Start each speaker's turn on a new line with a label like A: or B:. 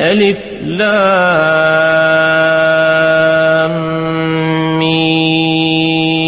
A: ألف لام ميم.